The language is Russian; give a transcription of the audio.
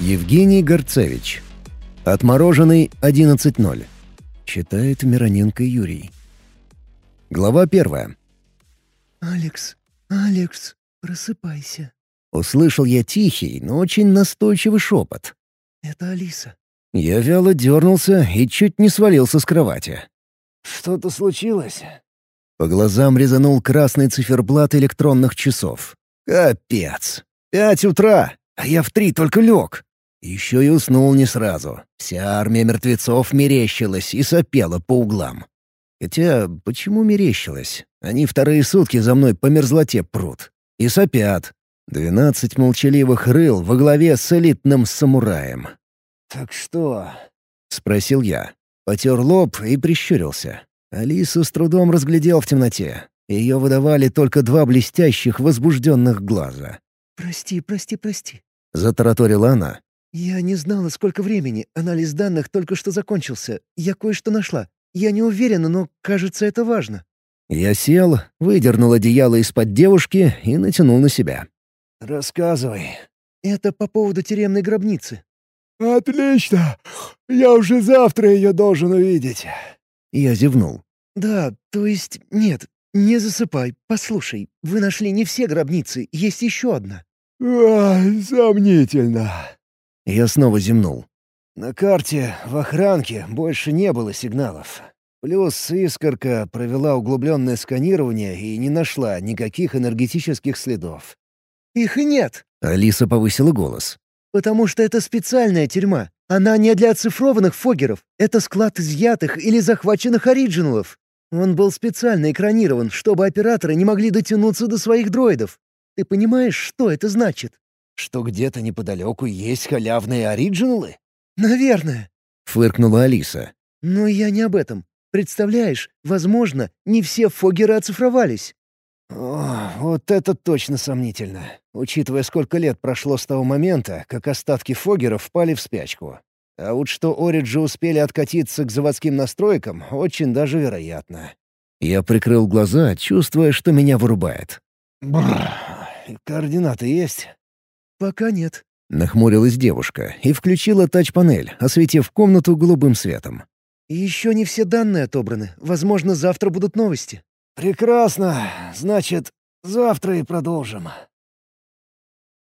Евгений Горцевич. Отмороженный 11.0. Читает Мироненко Юрий. Глава первая. «Алекс, Алекс, просыпайся». Услышал я тихий, но очень настойчивый шепот. «Это Алиса». Я вяло дернулся и чуть не свалился с кровати. «Что-то случилось?» По глазам резанул красный циферблат электронных часов. «Капец! Пять утра, а я в три только лег. Еще и уснул не сразу. Вся армия мертвецов мерещилась и сопела по углам. Хотя, почему мерещилась? Они вторые сутки за мной по мерзлоте прут. И сопят. Двенадцать молчаливых рыл во главе с элитным самураем. «Так что?» — спросил я. Потер лоб и прищурился. Алису с трудом разглядел в темноте. Ее выдавали только два блестящих, возбужденных глаза. «Прости, прости, прости», — затараторила она. «Я не знала, сколько времени. Анализ данных только что закончился. Я кое-что нашла. Я не уверена, но, кажется, это важно». Я сел, выдернул одеяло из-под девушки и натянул на себя. «Рассказывай». «Это по поводу тюремной гробницы». «Отлично! Я уже завтра ее должен увидеть». Я зевнул. «Да, то есть нет, не засыпай. Послушай, вы нашли не все гробницы, есть еще одна». «Ай, сомнительно». Я снова зевнул. На карте в охранке больше не было сигналов. Плюс искорка провела углубленное сканирование и не нашла никаких энергетических следов. «Их и нет!» — Алиса повысила голос. «Потому что это специальная тюрьма. Она не для оцифрованных фогеров. Это склад изъятых или захваченных оригиналов. Он был специально экранирован, чтобы операторы не могли дотянуться до своих дроидов. Ты понимаешь, что это значит?» «Что где-то неподалеку есть халявные оригиналы?» «Наверное», — фыркнула Алиса. «Но я не об этом. Представляешь, возможно, не все фогеры оцифровались». О, вот это точно сомнительно, учитывая, сколько лет прошло с того момента, как остатки фогеров впали в спячку. А вот что Ориджи успели откатиться к заводским настройкам, очень даже вероятно. Я прикрыл глаза, чувствуя, что меня вырубает. Бррр. Координаты есть? «Пока нет», — нахмурилась девушка и включила тач-панель, осветив комнату голубым светом. «Еще не все данные отобраны. Возможно, завтра будут новости». «Прекрасно. Значит, завтра и продолжим».